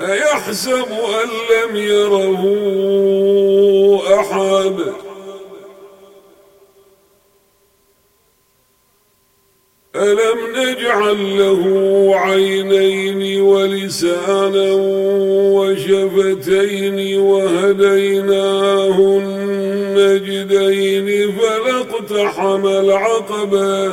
أيحسب أن لم يره أحد؟ ألم نجعل له عينين ولسانا وشفتين وهديناه النجدين فلاقتحم العقبة.